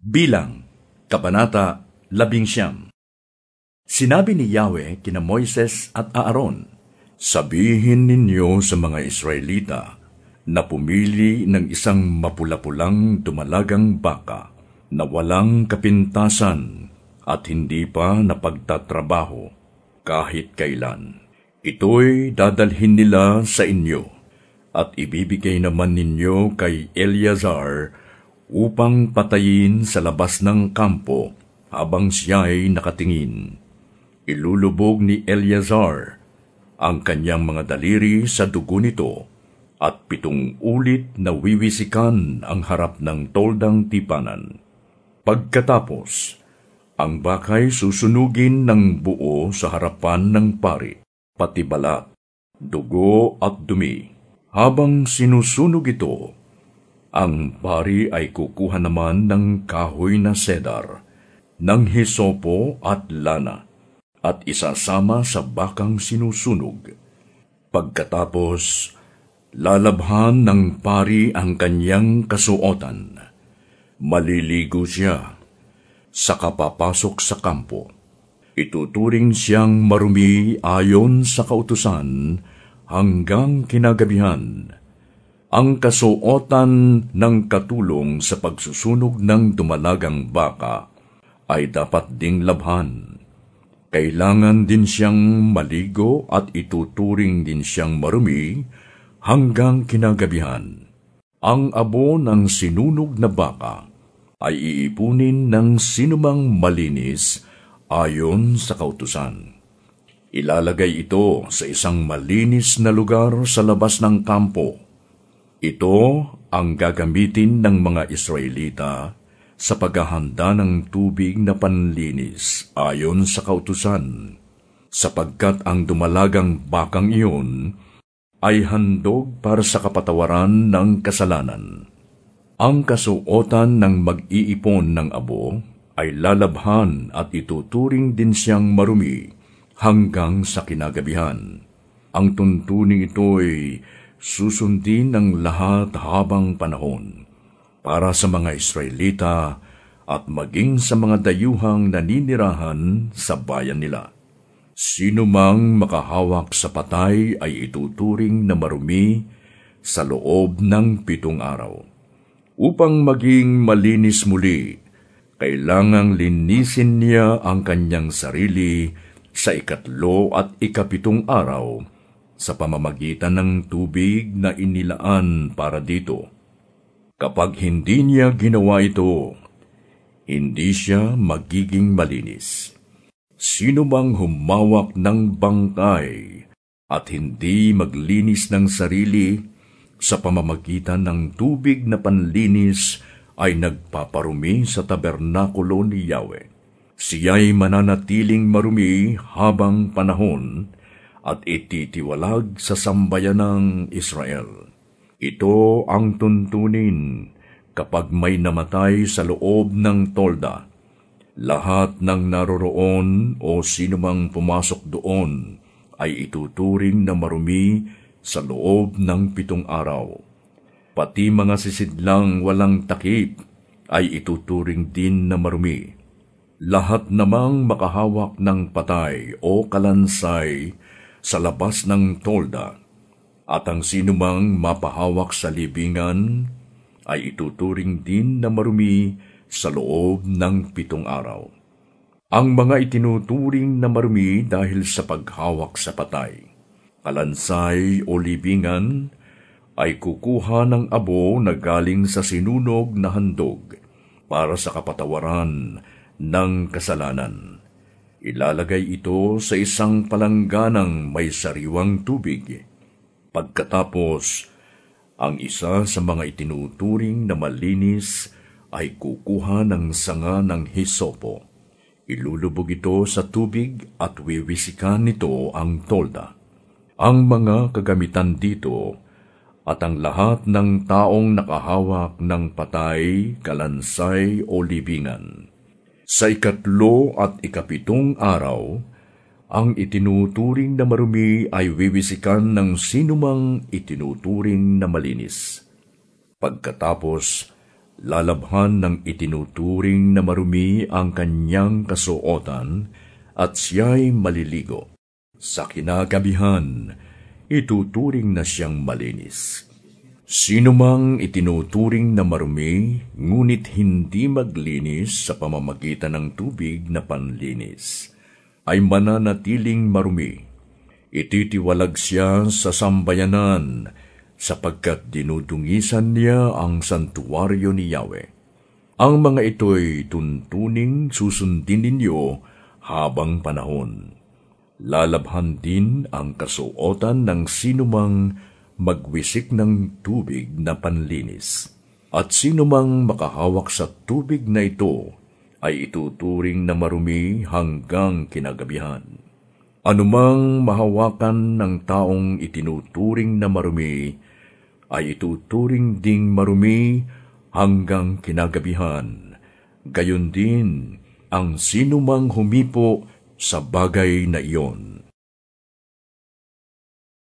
Bilang, Kabanata 11 Sinabi ni Yahweh kina Moises at Aaron, Sabihin ninyo sa mga Israelita na pumili ng isang mapula-pulang dumalagang baka na walang kapintasan at hindi pa napagtatrabaho kahit kailan. Ito'y dadalhin nila sa inyo at ibibigay naman ninyo kay Eleazar upang patayin sa labas ng kampo habang siya ay nakatingin. Ilulubog ni Eleazar ang kanyang mga daliri sa dugo nito at pitong ulit na wiwisikan ang harap ng toldang tipanan. Pagkatapos, ang bakay susunugin ng buo sa harapan ng pari, pati balat, dugo at dumi. Habang sinusunog ito, ang pari ay kukuha naman ng kahoy na sedar, ng hisopo at lana, at isasama sa bakang sinusunog. Pagkatapos, lalabhan ng pari ang kanyang kasuotan. Maliligo siya sa kapapasok sa kampo. Ituturing siyang marumi ayon sa kautusan hanggang kinagabihan ang kasuotan ng katulong sa pagsusunog ng dumalagang baka ay dapat ding labhan. Kailangan din siyang maligo at ituturing din siyang marumi hanggang kinagabihan. Ang abo ng sinunog na baka ay iipunin ng sinumang malinis ayon sa kautusan. Ilalagay ito sa isang malinis na lugar sa labas ng kampo ito ang gagamitin ng mga Israelita sa paghahanda ng tubig na panlinis ayon sa kautusan, sapagkat ang dumalagang bakang iyon ay handog para sa kapatawaran ng kasalanan. Ang kasuotan ng mag-iipon ng abo ay lalabhan at ituturing din siyang marumi hanggang sa kinagabihan. Ang tuntuning ito'y susundin ng lahat habang panahon para sa mga Israelita at maging sa mga dayuhang naninirahan sa bayan nila. Sino mang makahawak sa patay ay ituturing na marumi sa loob ng pitong araw. Upang maging malinis muli, kailangang linisin niya ang kanyang sarili sa ikatlo at ikapitong araw sa pamamagitan ng tubig na inilaan para dito. Kapag hindi niya ginawa ito, hindi siya magiging malinis. Sino bang humawak ng bangkay at hindi maglinis ng sarili sa pamamagitan ng tubig na panlinis ay nagpaparumi sa tabernakulo ni Yahweh. Siya'y mananatiling marumi habang panahon at ititiwalag sa sambayan ng Israel. Ito ang tuntunin kapag may namatay sa loob ng tolda. Lahat ng naroroon o sinumang pumasok doon ay ituturing na marumi sa loob ng pitong araw. Pati mga sisidlang walang takip ay ituturing din na marumi. Lahat namang makahawak ng patay o kalansay sa labas ng tolda, at ang sinumang mapahawak sa libingan ay ituturing din na marumi sa loob ng pitong araw. Ang mga itinuturing na marumi dahil sa paghawak sa patay, kalansay o libingan, ay kukuha ng abo na galing sa sinunog na handog para sa kapatawaran ng kasalanan Ilalagay ito sa isang palangganang may sariwang tubig. Pagkatapos, ang isa sa mga itinuturing na malinis ay kukuha ng sanga ng hisopo. Ilulubog ito sa tubig at wiwisikan nito ang tolda. Ang mga kagamitan dito at ang lahat ng taong nakahawak ng patay, kalansay o libingan sa ikatlo at ikapitong araw, ang itinuturing na marumi ay wiwisikan ng sinumang itinuturing na malinis. Pagkatapos, lalabhan ng itinuturing na marumi ang kanyang kasuotan at siya'y maliligo. Sa kinagabihan, ituturing na siyang malinis. Sino mang itinuturing na marumi, ngunit hindi maglinis sa pamamagitan ng tubig na panlinis, ay mananatiling marumi. Ititiwalag siya sa sambayanan, sapagkat dinudungisan niya ang santuwaryo ni Yahweh. Ang mga ito'y tuntuning susundin ninyo habang panahon. Lalabhan din ang kasuotan ng sinumang magwisik ng tubig na panlinis. At sino mang makahawak sa tubig na ito ay ituturing na marumi hanggang kinagabihan. Anumang mahawakan ng taong itinuturing na marumi ay ituturing ding marumi hanggang kinagabihan. Gayon din ang sinumang humipo sa bagay na iyon.